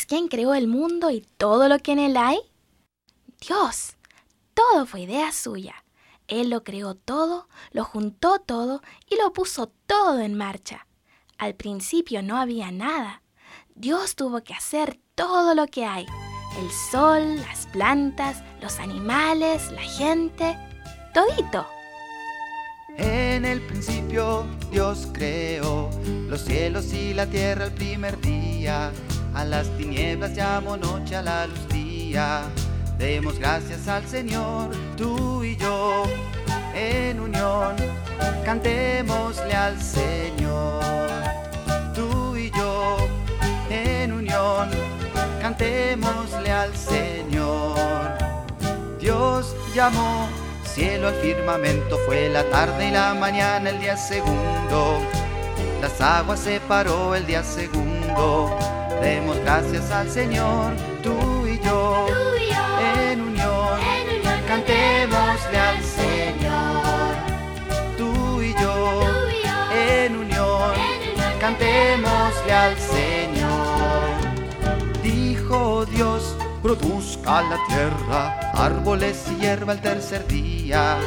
¿Sabes quién creó el mundo y todo lo que en él hay? Dios. Todo fue idea suya. Él lo creó todo, lo juntó todo y lo puso todo en marcha. Al principio no había nada. Dios tuvo que hacer todo lo que hay. El sol, las plantas, los animales, la gente, todito. En el principio Dios creó los cielos y la tierra el primer día. A las tinieblas llamó noche a la luz día. Demos gracias al Señor, tú y yo, en unión, cantémosle al Señor. Tú y yo, en unión, cantémosle al Señor. Dios llamó cielo al firmamento, fue la tarde y la mañana el día segundo. Las aguas separó el día segundo. Demos gracias al Señor, tú y yo. En unión, cantémosle al Señor. Tú y yo, en unión, cantémosle al Señor. Dijo Dios, produzca la tierra árboles y hierba el tercer día.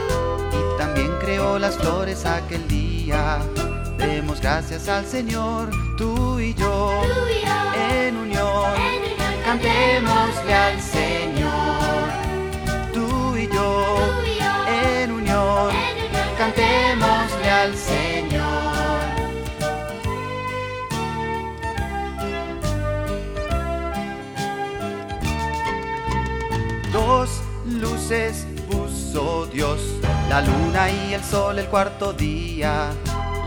Y también creó las flores aquel día. Demos gracias al Señor, tú Luces puso Dios, la luna y el sol el cuarto día.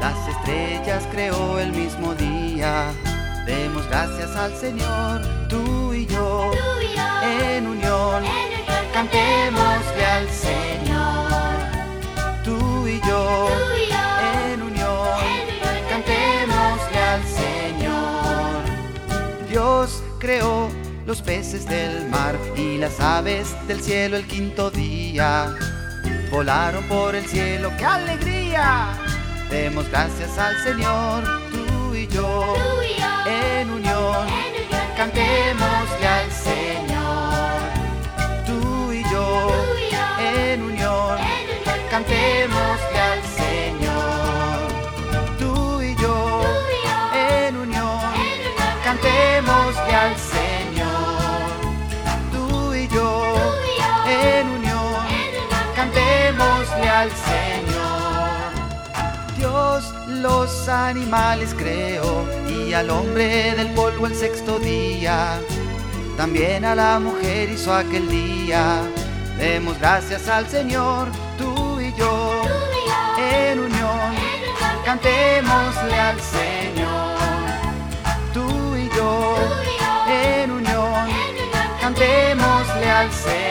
Las estrellas creó el mismo día. Demos gracias al Señor, tú y yo, en unión, cantémosle al Señor. Tú y yo, en unión, cantémosle al Señor. Dios creó los peces del mar y las aves del cielo el quinto día. Volaron por el cielo, ¡qué alegría! Demos gracias al Señor, tú y yo, en los animales creó y al hombre del polvo el sexto día. También a la mujer hizo aquel día. Demos gracias al Señor, tú y yo, en unión, cantémosle al Señor. Tú y yo, en unión, cantémosle al Señor.